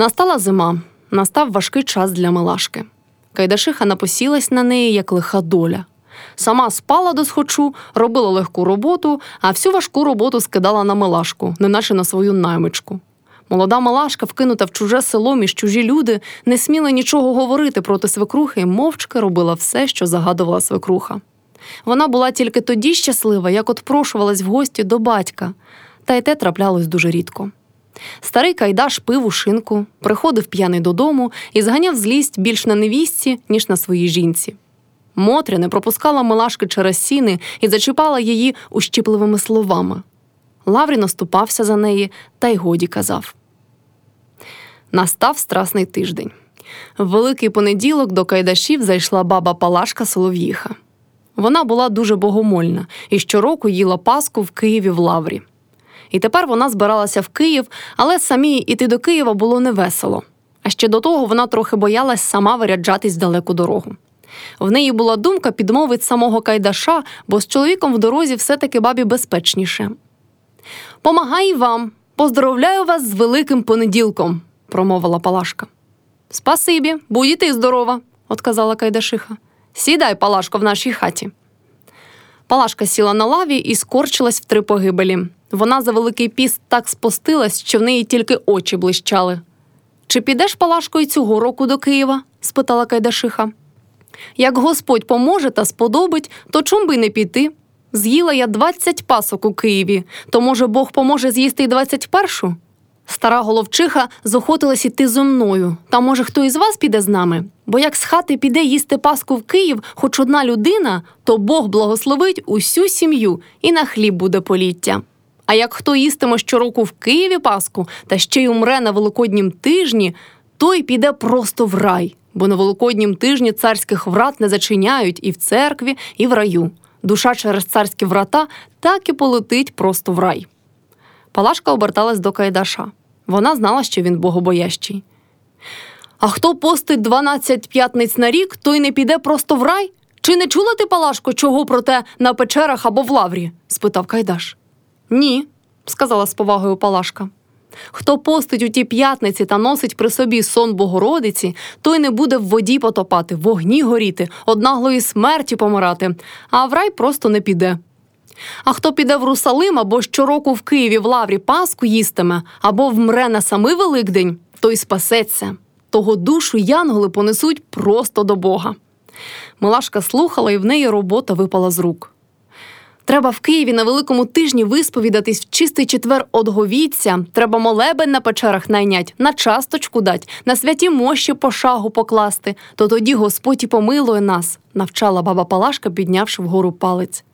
Настала зима, настав важкий час для Милашки. Кайдашиха напосілась на неї, як лиха доля. Сама спала до схочу, робила легку роботу, а всю важку роботу скидала на Милашку, неначе на свою наймичку. Молода Малашка, вкинута в чуже село між чужі люди, не сміла нічого говорити проти свекрухи і мовчки робила все, що загадувала свекруха. Вона була тільки тоді щаслива, як от прошувалась в гості до батька, та й те траплялось дуже рідко. Старий Кайдаш пив у шинку, приходив п'яний додому і зганяв злість більш на невістці, ніж на своїй жінці. Мотря не пропускала Милашки через сіни і зачіпала її ущіпливими словами. Лаврі наступався за неї та й годі казав. Настав страсний тиждень. В великий понеділок до Кайдашів зайшла баба Палашка Солов'їха. Вона була дуже богомольна і щороку їла Паску в Києві в Лаврі. І тепер вона збиралася в Київ, але самій іти до Києва було невесело. А ще до того вона трохи боялась сама виряджатись далеку дорогу. В неї була думка підмовити самого Кайдаша, бо з чоловіком в дорозі все-таки бабі безпечніше. Помагай вам, поздоровляю вас з великим понеділком, промовила Палашка. Спасибі, будь і здорова, отказала Кайдашиха. Сідай, Палашко, в нашій хаті. Палашка сіла на лаві і скорчилась в три погибелі. Вона за великий піст так спустилась, що в неї тільки очі блищали. Чи підеш Палашко цього року до Києва? спитала Кайдашиха. Як Господь поможе та сподобить, то чом би не піти? З'їла я двадцять пасок у Києві, то, може, Бог поможе з'їсти й двадцять першу? Стара головчиха зохотилась іти зо мною. Та, може, хто із вас піде з нами? Бо як з хати піде їсти паску в Київ хоч одна людина, то Бог благословить усю сім'ю і на хліб буде поліття. А як хто їстиме щороку в Києві Паску та ще й умре на великоднім тижні, той піде просто в рай, бо на великоднім тижні царських врат не зачиняють і в церкві, і в раю. Душа через царські врата так і полетить просто в рай. Палашка оберталась до Кайдаша. Вона знала, що він богобоящий. А хто постить 12 п'ятниць на рік, той не піде просто в рай? Чи не чула ти, Палашко, чого про те на печерах або в лаврі? спитав Кайдаш. Ні, сказала з повагою Палашка. Хто постить у ті п'ятниці та носить при собі сон Богородиці, той не буде в воді потопати, вогні горіти, однаглої смерті помирати, а в рай просто не піде. А хто піде в Русалим або щороку в Києві в лаврі Паску їстиме, або вмре на самий Великдень, той спасеться. Того душу янголи понесуть просто до Бога. Милашка слухала, і в неї робота випала з рук. Треба в Києві на великому тижні висповідатись в чистий четвер одговіться. Треба молебен на печерах найнять, на часточку дать, на святі мощі по шагу покласти. То тоді Господь і помилує нас, навчала баба Палашка, піднявши вгору палець.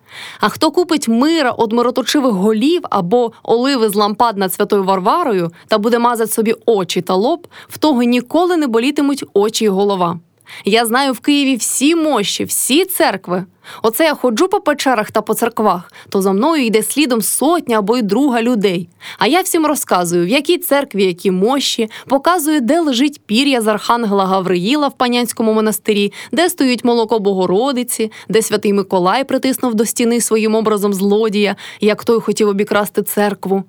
А хто купить мира од мироточивих голів або оливи з лампад над святою Варварою та буде мазати собі очі та лоб, в того ніколи не болітимуть очі й голова. Я знаю в Києві всі мощі, всі церкви. Оце я ходжу по печерах та по церквах, то за мною йде слідом сотня або й друга людей. А я всім розказую, в якій церкві які мощі, показую, де лежить пір'я з архангела Гавриїла в панянському монастирі, де стоїть молоко Богородиці, де святий Миколай притиснув до стіни своїм образом злодія, як той хотів обікрасти церкву.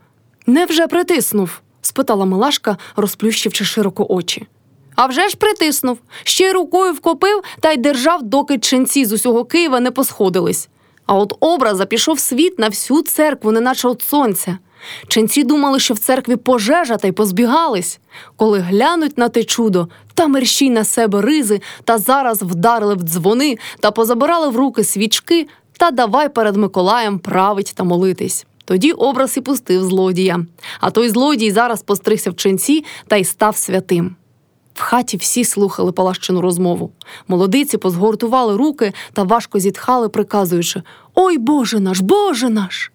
Невже притиснув? спитала Милашка, розплющивши широко очі. А вже ж притиснув, ще й рукою вкопив та й держав, доки ченці з усього Києва не посходились. А от образа пішов світ на всю церкву, неначе от сонця. Ченці думали, що в церкві пожежа та й позбігались. Коли глянуть на те чудо, та мерщій на себе ризи, та зараз вдарили в дзвони та позабирали в руки свічки, та давай перед Миколаєм править та молитись. Тоді образ і пустив злодія. А той злодій зараз постригся в ченці та й став святим. В хаті всі слухали Палащину розмову. Молодиці позгортували руки та важко зітхали, приказуючи Ой Боже наш, Боже наш!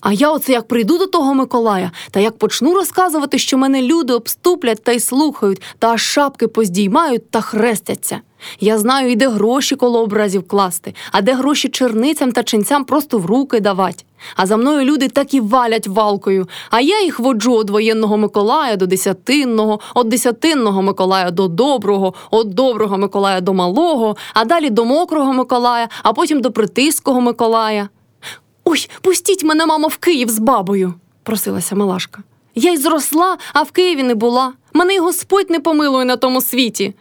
А я оце як прийду до того Миколая, та як почну розказувати, що мене люди обступлять та й слухають, та аж шапки поздіймають та хрестяться. Я знаю, і де гроші коло образів класти, а де гроші черницям та ченцям просто в руки давать. А за мною люди так і валять валкою, а я їх воджу від воєнного Миколая до десятинного, від десятинного Миколая до доброго, від доброго Миколая до малого, а далі до мокрого Миколая, а потім до притиского Миколая. Ой, пустіть мене, мамо, в Київ з бабою, просилася Малашка. Я й зросла, а в Києві не була. Мене й Господь не помилує на тому світі.